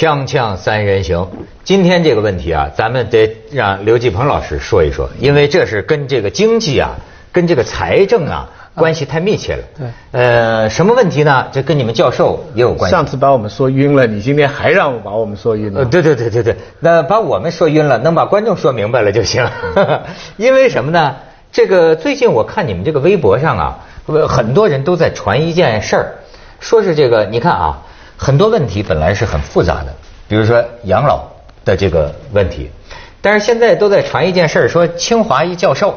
锵锵三人行，今天这个问题啊，咱们得让刘继鹏老师说一说，因为这是跟这个经济啊，跟这个财政啊关系太密切了。对呃，什么问题呢？这跟你们教授也有关系。上次把我们说晕了，你今天还让我把我们说晕呃，了。对对对对对，那把我们说晕了，能把观众说明白了就行。因为什么呢？这个最近我看你们这个微博上啊，呃很多人都在传一件事儿，说是这个，你看啊，很多问题本来是很复杂的，比如说养老的这个问题，但是现在都在传一件事儿，说清华一教授，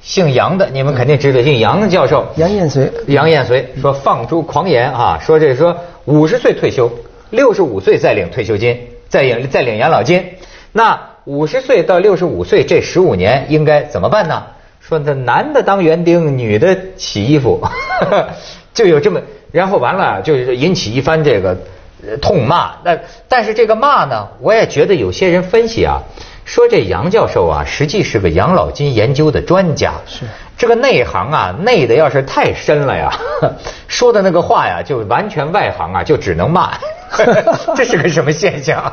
姓杨的，你们肯定知道，姓杨的教授，杨艳绥杨艳绥说放出狂言啊，说这说五十岁退休，六十五岁再领退休金，再领再领养老金。那五十岁到六十五岁这十五年应该怎么办呢？说那男的当园丁，女的洗衣服，就有这么，然后完了就是引起一番这个痛骂。那但是这个骂呢，我也觉得有些人分析啊，说这杨教授啊，实际是个养老金研究的专家。是这个内行啊，内的要是太深了呀，说的那个话呀，就完全外行啊，就只能骂。这是个什么现象？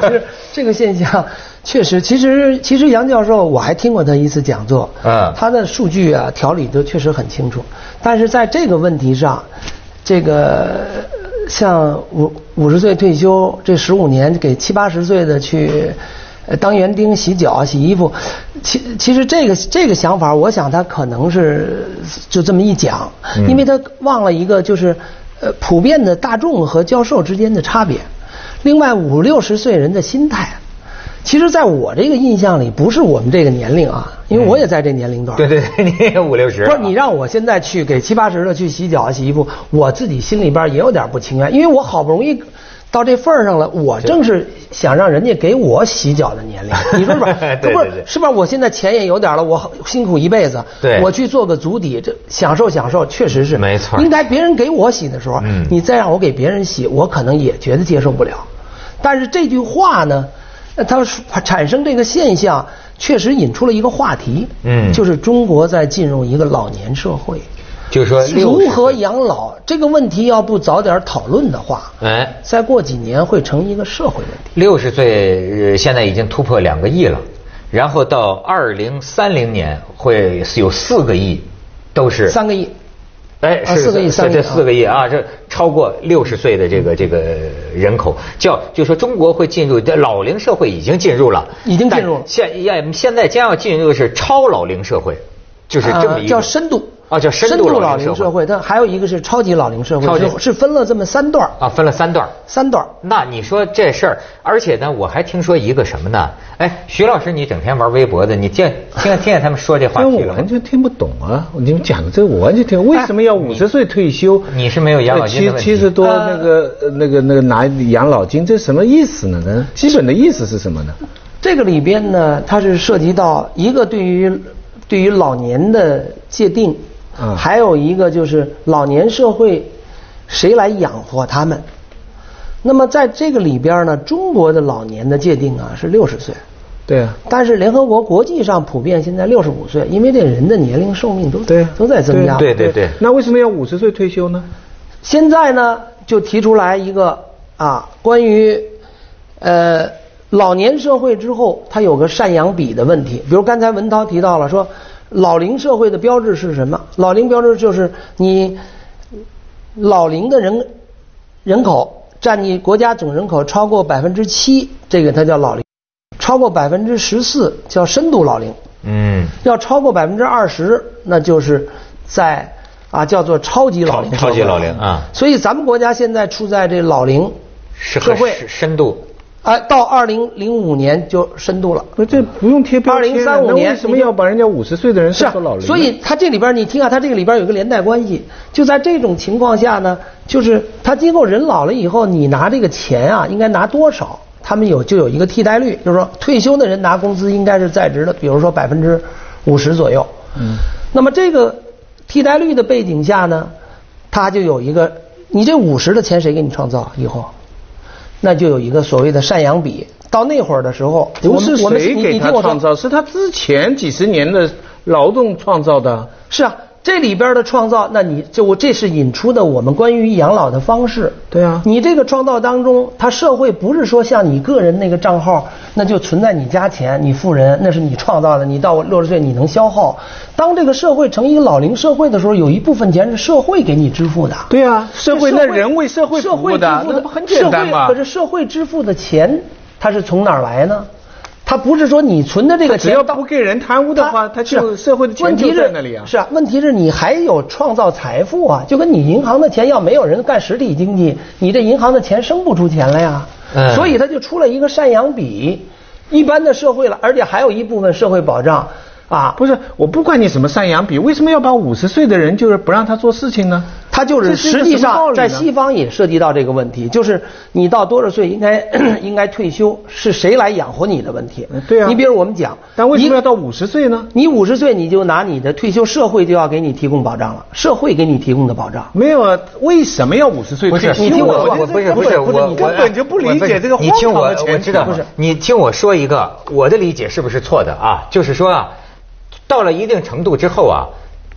就是这个现象，确实，其实其实杨教授我还听过他一次讲座，嗯他的数据啊条理都确实很清楚，但是在这个问题上，这个像五五十岁退休这十五年给七八十岁的去。呃当园丁、洗脚、洗衣服，其其实这个这个想法，我想他可能是就这么一讲，因为他忘了一个就是呃普遍的大众和教授之间的差别。另外，五六十岁人的心态，其实在我这个印象里，不是我们这个年龄啊，因为我也在这年龄段。对对对，你也五六十。不是你让我现在去给七八十的去洗脚、洗衣服，我自己心里边也有点不情愿，因为我好不容易到这份儿上了，我正是想让人家给我洗脚的年龄，你说是吧？对这不是对对是吧？我现在钱也有点了，我辛苦一辈子，对我去做个足底，这享受享受，确实是没错应该别人给我洗的时候，嗯你再让我给别人洗，我可能也觉得接受不了。但是这句话呢，呃它产生这个现象，确实引出了一个话题，嗯就是中国在进入一个老年社会，就说如何养老这个问题，要不早点讨论的话，哎，再过几年会成一个社会问题。六十岁呃现在已经突破两个亿了，然后到二零三零年会有四个亿，都是三个亿，哎，是啊四个亿这三个亿这四个亿啊，这超过六十岁的这个这个人口，叫就说中国会进入这老龄社会已经进入了，已经进入了现要现在将要进入的是超老龄社会，就是这么一个呃叫深度啊叫深度度老龄社会老龄社会，它还有一个是超级老龄社会，超级是是分了这么三段儿啊，分了三段儿。三段儿那你说这事儿，而且呢，我还听说一个什么呢？哎，徐老师，你整天玩微博的，你见听听见他们说这话题我完？全听不懂啊！你们讲的这个我完全听，为什么要五十岁退休？你是没有养老金的七七十多呃那个呃那个那个拿养老金，这什么意思呢？那基本的意思是什么呢？这个里边呢，它是涉及到一个对于对于老年的界定，嗯还有一个就是老年社会谁来养活他们。那么在这个里边呢，中国的老年的界定啊是六十岁，对啊，但是联合国国际上普遍现在六十五岁，因为这人的年龄寿命都对啊都在增加。对对对那为什么要五十岁退休呢？现在呢，就提出来一个啊，关于呃老年社会之后，它有个赡养比的问题。比如刚才文涛提到了说，老龄社会的标志是什么？老龄标志就是你老龄的人人口占你国家总人口超过百分之七，这个它叫老龄；超过百分之十四叫深度老龄。嗯，要超过百分之二十，那就是在啊叫做超级老龄超超级老龄啊所以咱们国家现在处在这老龄社会深深度。啊，到二零零五年就深度了。不，这不用贴标签啊。2035那年为什么要把人家五十岁的人算作老龄呢？所以他这里边你听啊，他这个里边有个连带关系。就在这种情况下呢，就是他今后人老了以后，你拿这个钱啊，应该拿多少？他们有就有一个替代率，就是说退休的人拿工资应该是在职的，比如说百分之五十左右。嗯。那么这个替代率的背景下呢，他就有一个，你这五十的钱谁给你创造以后？那就有一个所谓的赡养比。到那会儿的时候，不是谁给他创造，是他之前几十年的劳动创造的。是啊，这里边的创造，那你就我这是引出的我们关于养老的方式。对啊你这个创造当中，它社会不是说像你个人那个账号，那就存在你家钱，你富人，那是你创造的，你到六十岁你能消耗。当这个社会成一个老龄社会的时候，有一部分钱是社会给你支付的。对啊，社会那人为社会社会服务的，那不很简单吗社会可？是社会支付的钱，它是从哪儿来呢？它不是说你存的这个钱只要不给人贪污的话，他就社会的钱就问题是在那里啊。是啊，问题是你还有创造财富啊，就跟你银行的钱要没有人干实体经济，你这银行的钱生不出钱来呀。嗯所以他就出了一个赡养比，一般的社会了，而且还有一部分社会保障啊，不是，我不管你什么赡养比，为什么要把五十岁的人就是不让他做事情呢？他就是实际上在西方也涉及到这个问题，就是你到多少岁应该 应该退休，是谁来养活你的问题嗯。对啊你比如我们讲，但为什么你要到五十岁呢？你五十岁你就拿你的退休，社会就要给你提供保障了，社会给你提供的保障。没有啊，为什么要五十岁不是退休？你听我说我不是不不是我是不是你根本就不理解这个你听我荒唐的前提我知道不是你听我说一个我的理解是不是错的啊？就是说啊，到了一定程度之后啊。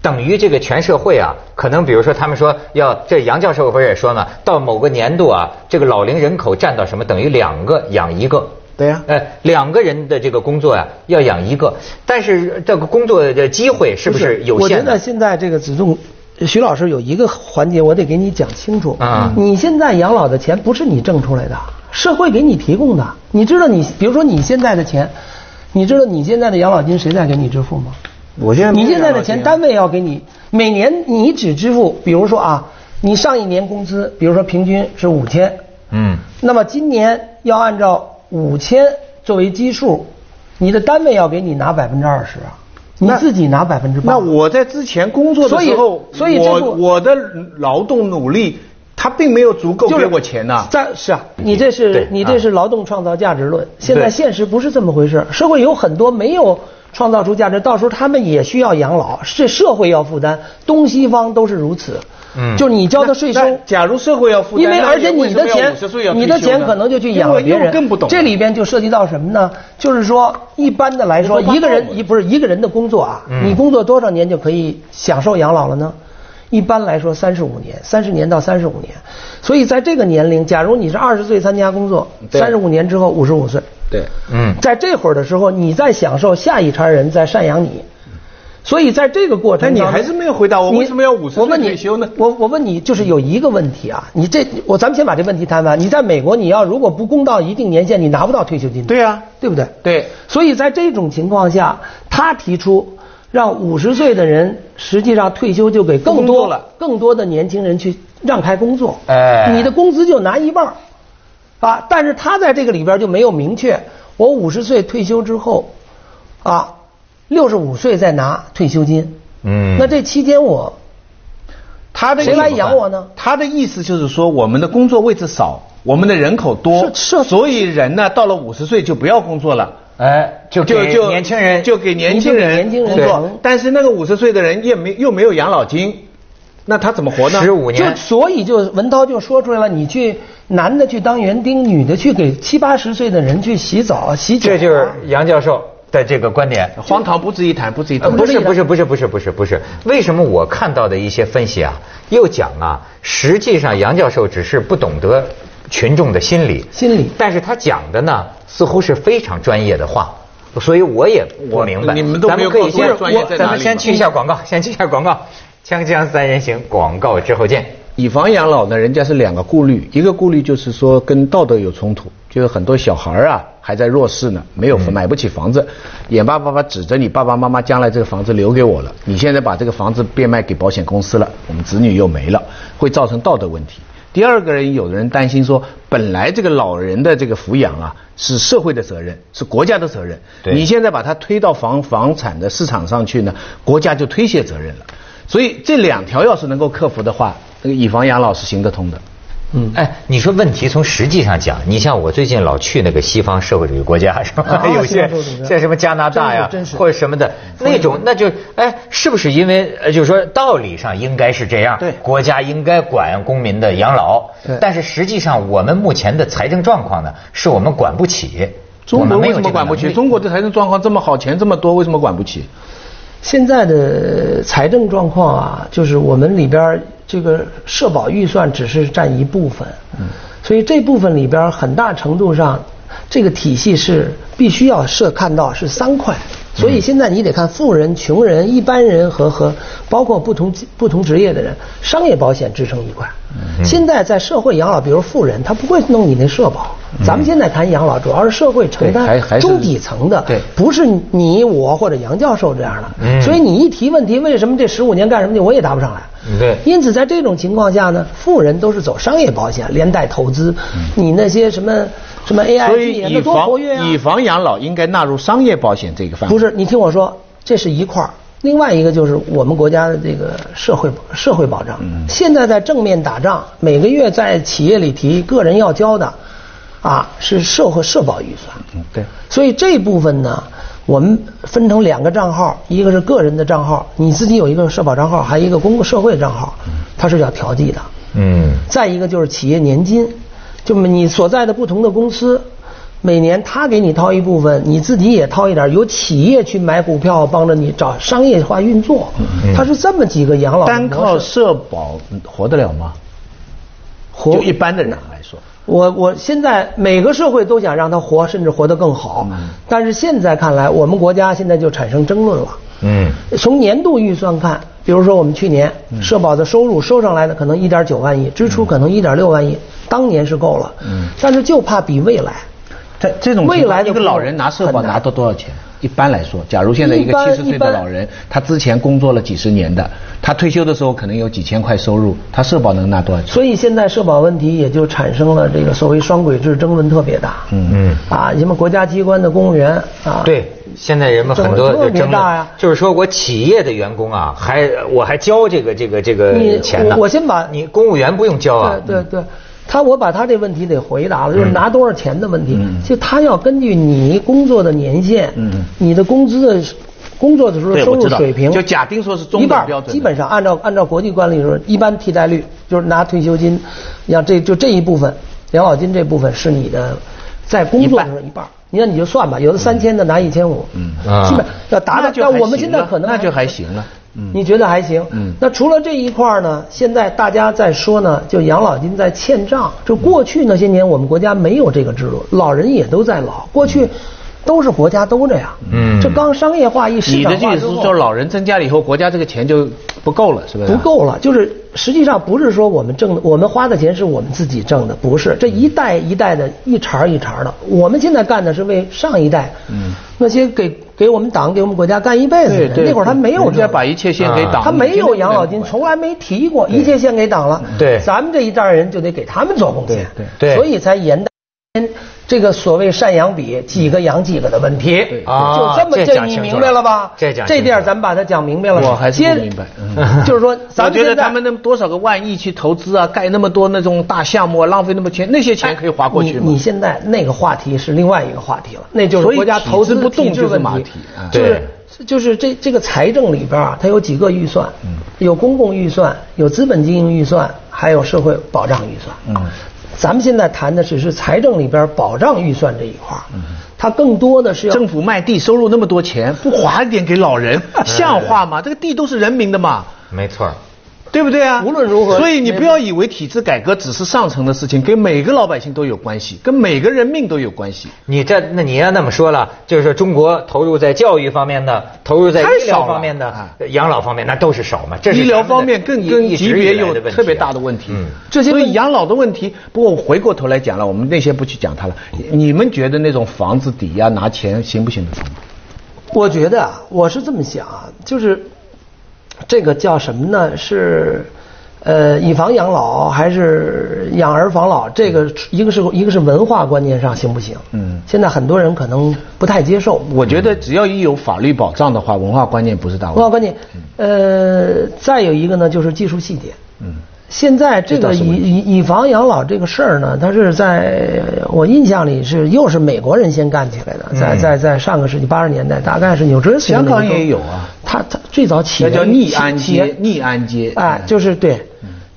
等于这个全社会啊，可能比如说他们说要这杨教授不是也说呢，到某个年度啊，这个老龄人口占到什么，等于两个养一个。对呀呃，两个人的这个工作呀、要养一个，但是这个工作的机会是不是有限的我觉得？现在这个子重，徐老师有一个环节我得给你讲清楚。啊你现在养老的钱不是你挣出来的，社会给你提供的。你知道你，比如说你现在的钱，你知道你现在的养老金谁在给你支付吗？我现在你现在的钱单位要给你，每年你只支付，比如说啊，你上一年工资，比如说平均是五千，嗯，那么今年要按照五千作为基数，你的单位要给你拿百分之二十啊，你自己拿百分之八。那我在之前工作的时候，所以所以这我我的劳动努力，他并没有足够就是给我钱呐。在是啊，你这是你这是劳动创造价值论。现在现实不是这么回事，社会有很多没有创造出价值，到时候他们也需要养老，是社会要负担，东西方都是如此。嗯就是你交的税收，假如社会要负担，因为而且你的钱50岁要，你的钱可能就去养了别人，我更不懂。这里边就涉及到什么呢？就是说，一般的来说，一个人一不是一个人的工作啊，嗯你工作多少年就可以享受养老了呢？一般来说，三十五年，三十年到三十五年。所以在这个年龄，假如你是二十岁参加工作，三十五年之后五十五岁，对，嗯，在这会儿的时候，你在享受下一茬人在赡养你。所以在这个过程，但你还是没有回答我你为什么要五十岁退休呢我我问你，就是有一个问题啊，你这我咱们先把这问题谈完。你在美国，你要如果不供到一定年限，你拿不到退休金。对啊对不对？对。所以在这种情况下，他提出让五十岁的人实际上退休就给更多了更多的年轻人去让开工作。哎你的工资就拿一半儿啊，但是他在这个里边就没有明确，我五十岁退休之后，啊，六十五岁再拿退休金。嗯那这期间我他的谁来养我呢？他的意思就是说，我们的工作位置少，我们的人口多，是是所以人呢，到了五十岁就不要工作了。哎，就给就就年轻人就给年轻人给年轻人工作，但是那个五十岁的人也没又没有养老金，那他怎么活呢？就十五年，就所以就文涛就说出来了，你去男的去当园丁，女的去给七八十岁的人去洗澡洗脚，这就是杨教授的这个观点。荒唐不值一谈，不值一呃，谈。不是不是不是不是不是不是，为什么我看到的一些分析啊，又讲啊，实际上杨教授只是不懂得群众的心理，心理。但是他讲的呢，似乎是非常专业的话，所以我也不我明白。你们都没有告诉可以先我专业在哪里咱们先去一下广告，先去一下广告，锵锵三人行，广告之后见。以房养老呢，人家是两个顾虑，一个顾虑就是说跟道德有冲突，就是很多小孩儿啊还在弱势呢，没有买不起房子，眼巴巴巴指着你爸爸妈妈将来这个房子留给我了，你现在把这个房子变卖给保险公司了，我们子女又没了，会造成道德问题。第二个人，有的人担心说，本来这个老人的这个抚养啊是社会的责任，是国家的责任，你现在把它推到房房产的市场上去呢，国家就推卸责任了。所以这两条要是能够克服的话，那个以房养老是行得通的。嗯，哎，你说问题从实际上讲，你像我最近老去那个西方社会主义国家，是吧？啊 有些像什么加拿大呀或者什么的那种，那就哎，是不是因为呃，就是说道理上应该是这样，对国家应该管公民的养老对，但是实际上我们目前的财政状况呢，是我们管不起。我中国为什么管不起？中国的财政状况这么好，钱这么多，为什么管不起？现在的财政状况啊，就是我们里边儿这个社保预算只是占一部分，嗯，所以这部分里边儿很大程度上，这个体系是必须要设看到是三块。所以现在你得看富人、穷人、一般人和和包括不同不同职业的人，商业保险支撑一块。现在在社会养老，比如富人，他不会弄你那社保。咱们现在谈养老，主要是社会承担中底层的，对不是你我或者杨教授这样的。嗯所以你一提问题，为什么这十五年干什么去，我也答不上来。嗯对因此在这种情况下呢，富人都是走商业保险，连带投资。你那些什么什么 AIG 那多以房活跃啊！以房养老应该纳入商业保险这个范围。不是，你听我说，这是一块儿。另外一个就是我们国家的这个社会社会保障，现在在正面打仗，每个月在企业里提个人要交的，啊是社会社保预算。嗯，对。所以这部分呢，我们分成两个账号，一个是个人的账号，你自己有一个社保账号，还有一个公共社会账号，它是要调剂的。嗯再一个就是企业年金，就你所在的不同的公司，每年他给你掏一部分，你自己也掏一点，由企业去买股票，帮着你找商业化运作。嗯它是这么几个养老单靠。社保活得了吗？活就一般的人来说，我我现在每个社会都想让他活，甚至活得更好。嗯但是现在看来，我们国家现在就产生争论了。嗯从年度预算看，比如说我们去年社保的收入收上来的可能一点九万亿，支出可能一点六万亿，当年是够了。嗯但是就怕比未来。这这种未来的一个老人拿社保拿到多少钱？一般来说，假如现在一个七十岁的老人，他之前工作了几十年的，他退休的时候可能有几千块收入，他社保能拿多少钱？所以现在社保问题也就产生了这个所谓双轨制争论特别大。嗯嗯。啊，什么国家机关的公务员啊，对，现在人们很多争论特别就争论大呀，就是说我企业的员工啊，还我还交这个这个这个你钱呢。我我先把你公务员不用交啊。对对对，他我把他这问题得回答了，就是拿多少钱的问题。嗯。就他要根据你工作的年限，嗯。你的工资的工作的时候收入水平，就假定说是中一半标准的。基本上按照按照国际惯例说，一般替代率就是拿退休金，像这就这一部分养老金这部分是你的在工作的时候一半。儿。你看你就算吧，有的三千的拿一千五，嗯。啊。基本要达到但我们现在可能那就还行了。嗯你觉得还行？嗯那除了这一块儿呢，现在大家在说呢，就养老金在欠账。就过去那些年，我们国家没有这个制度，老人也都在老。过去都是国家都这样。嗯。这刚商业化一市你的意思是说，老人增加了以后，国家这个钱就不够了，是不是？不。够了，就是实际上不是说我们挣的，我们花的钱是我们自己挣的，不是。这一代一代的一茬一茬的。我们现在干的是为上一代，嗯，那些给给我们党给我们国家干一辈子那会儿他没有人这把一切献给啊。党，他没有养老金，从来没提过，一切献给党了。对。咱们这一代人就得给他们做贡献。对对。所以才沿带这个所谓赡养比几个养几个的问题。啊就这么这讲你明白了吧？这讲这点儿咱们把它讲明白了。我还是不明白嗯 就是说，咱我觉得们现在他们那么多少个万亿去投资啊，盖那么多那种大项目啊，浪费那么钱，那些钱可以划过去吗？你你现在那个话题是另外一个话题了，那就是国家投资不动体制问题就是马蹄啊就是就是这这个财政里边啊，它有几个预算，嗯有公共预算，有资本经营预算，还有社会保障预算。嗯咱们现在谈的只是财政里边保障预算这一块儿它更多的是要政府卖地收入那么多钱，不划一点给老人，像话吗？这个地都是人民的嘛。没错儿。对不对啊？无论如何所以你不要以为体制改革只是上层的事情，跟每个老百姓都有关系，跟每个人命都有关系。你这那你要那么说了，就是说中国投入在教育方面的，投入在医疗方面的啊、养老方面，那都是少嘛。这是医疗方面更一跟一直级别有特别大的问题。嗯，这些养老的问题，不过我回过头来讲了，我们那些不去讲它了。你们觉得那种房子抵押拿钱行不行得通？我觉得啊，我是这么想啊，就是这个叫什么呢？是呃，以房养老还是养儿防老？这个一个是一个是文化观念上行不行？嗯现在很多人可能不太接受。我觉得只要一有法律保障的话，文化观念不是大问题。文化观念，呃，再有一个呢，就是技术细节。嗯，现在这个以以以房养老这个事儿呢，它是在我印象里是又是美国人先干起来的，在嗯在在上个世纪八十年代，大概是纽泽西香港也有啊它它最早起源那叫逆安起源街，逆安街。啊，就是对，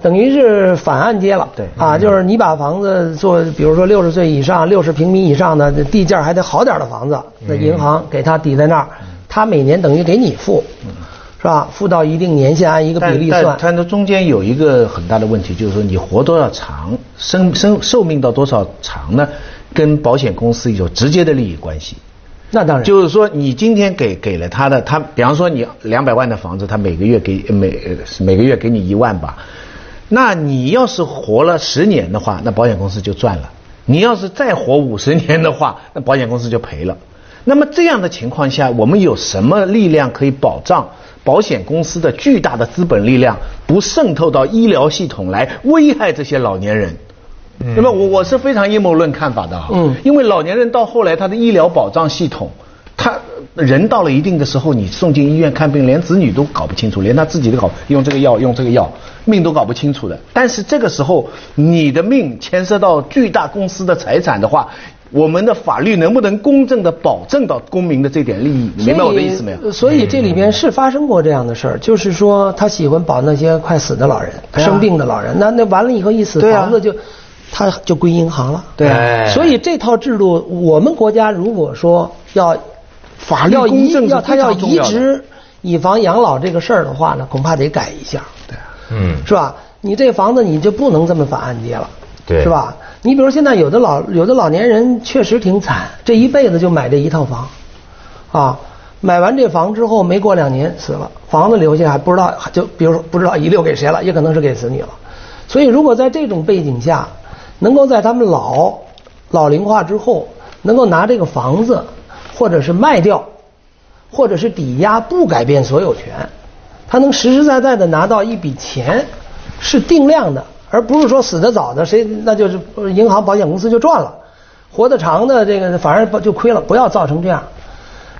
等于是反按揭了。对啊，就是你把房子做，比如说六十岁以上、六十平米以上的地价还得好点的房子，那银行给他抵在那儿，他每年等于给你付，是吧？付到一定年限，按一个比例算。但但它中间有一个很大的问题，就是说你活多少长，生生寿命到多少长呢？跟保险公司有直接的利益关系。那当然，就是说，你今天给给了他的，他比方说你两百万的房子，他每个月给每每个月给你一万吧，那你要是活了十年的话，那保险公司就赚了；你要是再活五十年的话，那保险公司就赔了。那么这样的情况下，我们有什么力量可以保障保险公司的巨大的资本力量不渗透到医疗系统来危害这些老年人？那么我我是非常阴谋论看法的哈，嗯因为老年人到后来他的医疗保障系统，他人到了一定的时候，你送进医院看病，连子女都搞不清楚，连他自己都搞用这个药用这个药，命都搞不清楚的。但是这个时候，你的命牵涉到巨大公司的财产的话，我们的法律能不能公正的保证到公民的这点利益？你明白我的意思没有？所以这里边是发生过这样的事儿，就是说他喜欢保那些快死的老人、生病的老人，那那完了以后一死，房子就他就归银行了。对所以这套制度，我们国家如果说要法律要公正是要他要非常重要的移植以房养老这个事儿的话呢，恐怕得改一下。对啊。嗯，是吧？你这房子你就不能这么反按揭了，对是吧？你比如现在有的老有的老年人确实挺惨，这一辈子就买这一套房，啊，买完这房之后没过两年死了，房子留下还不知道就比如说不知道遗留给谁了，也可能是给子女了。所以如果在这种背景下，能够在他们老老龄化之后，能够拿这个房子或者是卖掉，或者是抵押不改变所有权，他能实实在在的拿到一笔钱，是定量的，而不是说死得早的谁那就是银行保险公司就赚了，活得长的这个反而不就亏了，不要造成这样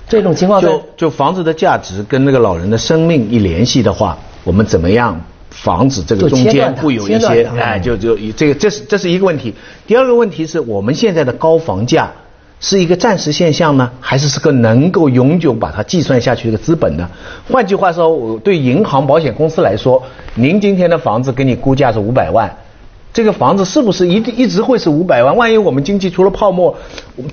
这种情况。就就房子的价值跟那个老人的生命一联系的话，我们怎么样防止这个中间会有一些哎，就就这个这是这是一个问题。第二个问题是我们现在的高房价是一个暂时现象呢，还是是个能够永久把它计算下去的资本呢？换句话说，我对银行保险公司来说，您今天的房子给你估价是五百万。这个房子是不是一定一直会是五百万？万一我们经济出了泡沫，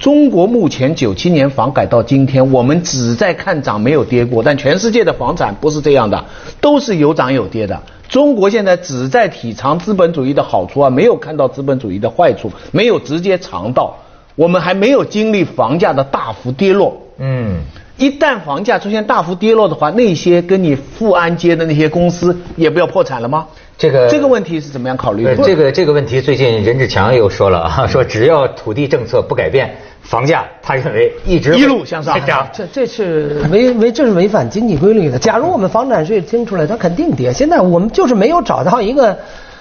中国目前九七年房改到今天，我们只在看涨没有跌过，但全世界的房产不是这样的，都是有涨有跌的。中国现在只在体尝资本主义的好处啊，没有看到资本主义的坏处，没有直接尝到，我们还没有经历房价的大幅跌落。嗯，一旦房价出现大幅跌落的话，那些跟你富安街的那些公司也不要破产了吗？这个这个问题是怎么样考虑？这个这个问题，最近任志强又说了啊，说只要土地政策不改变，房价他认为一直一路向上涨。这这是违违这是违反经济规律的。假如我们房产税听出来，它肯定跌。现在我们就是没有找到一个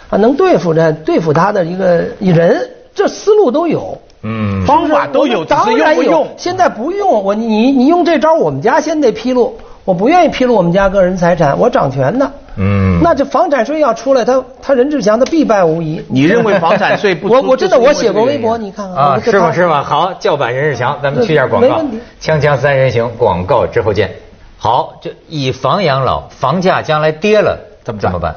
啊能对付的对付它的一个人，这思路都有。嗯，方法都有，只是用当然有不用。现在不用我，你你用这招，我们家先得披露。我不愿意披露我们家个人财产，我掌权呢。嗯那这房产税要出来，他他任志强他必败无疑。你认为房产税不我我真的我写过微博，你看看啊，是吗是吗？好，叫板任志强，咱们去一下广告没问题。锵锵三人行，广告之后见。好，这以房养老，房价将来跌了怎么怎么办？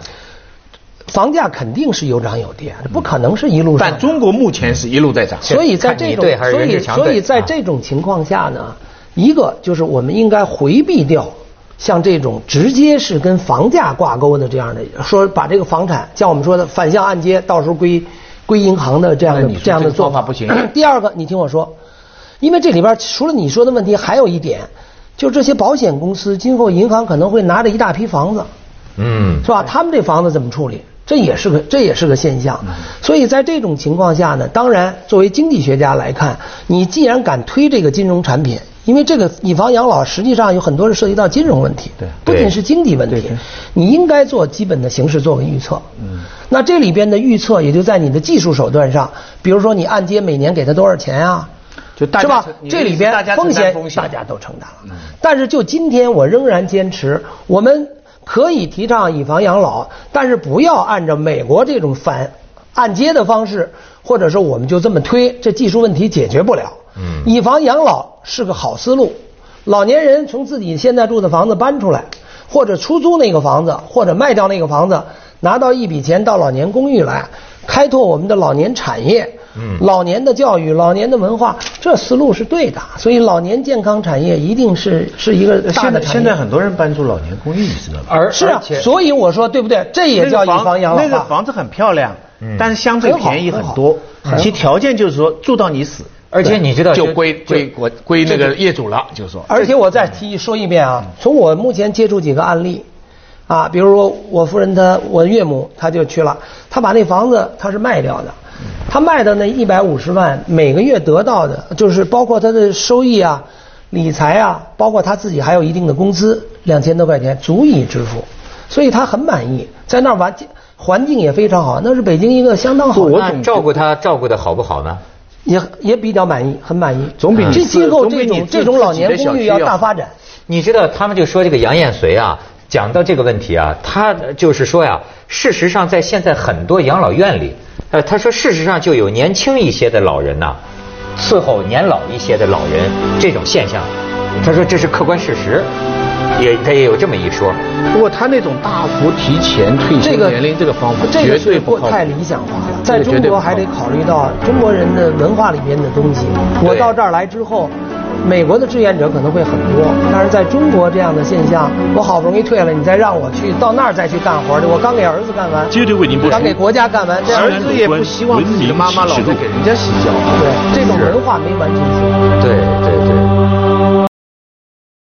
房价肯定是有涨有跌，不可能是一路上涨。但中国目前是一路在涨。所以在这种对还是所以所以在啊这种情况下呢，一个就是我们应该回避掉像这种直接是跟房价挂钩的这样的，说把这个房产像我们说的反向按揭，到时候归归银行的这样的这样的做法不行 第二个，你听我说，因为这里边除了你说的问题，还有一点，就这些保险公司今后银行可能会拿着一大批房子。嗯是吧？他们这房子怎么处理？这也是个这也是个现象。所以在这种情况下呢，当然作为经济学家来看，你既然敢推这个金融产品，因为这个以房养老实际上有很多是涉及到金融问题，对不仅是经济问题，你应该做基本的形式做个预测。嗯，那这里边的预测也就在你的技术手段上，比如说你按揭每年给他多少钱啊？就大家这里边风险大家都承担了。但是就今天，我仍然坚持，我们可以提倡以房养老，但是不要按照美国这种反按揭的方式，或者说我们就这么推，这技术问题解决不了。嗯以房养老是个好思路，老年人从自己现在住的房子搬出来，或者出租那个房子，或者卖掉那个房子，拿到一笔钱到老年公寓来，开拓我们的老年产业。嗯老年的教育、老年的文化，这思路是对的。所以老年健康产业一定是是一个大现在的产业。现在很多人搬出老年公寓，你知道吗？而是啊所以我说对不对？这也叫以房养老那个。房子很漂亮，嗯但是相对便宜很多其条件就是说住到你死，而且你知道就归归国归那个业主了，就是说。而且我再提说一遍啊，从我目前接触几个案例，啊，比如说我夫人她我岳母她就去了，她把那房子她是卖掉的，她卖的那一百五十万每个月得到的，就是包括她的收益啊、理财啊，包括她自己还有一定的工资，两千多块钱足以支付，所以她很满意，在那儿环境环境也非常好，那是北京一个相当好的照顾他照顾的好不好呢？也也比较满意，很满意。总比这今后这种这种老年公寓要大发展。你知道他们就说这个杨艳随啊，讲到这个问题啊，他就是说呀，事实上在现在很多养老院里，呃，他说事实上就有年轻一些的老人呐、伺候年老一些的老人这种现象，他说这是客观事实，也他也有这么一说。不过他那种大幅提前退休这个年龄这个方法这个绝对是不太理想化了。在中国还得考虑到中国人的文化里边的东西。我到这儿来之后，美国的志愿者可能会很多，但是在中国这样的现象，我好不容易退了，你再让我去到那儿再去干活去，我刚给儿子干完，接着为您播出刚给国家干完，这儿子也不希望自己的妈妈老是给人家洗脚啊。对这种文化没完全说。对对对。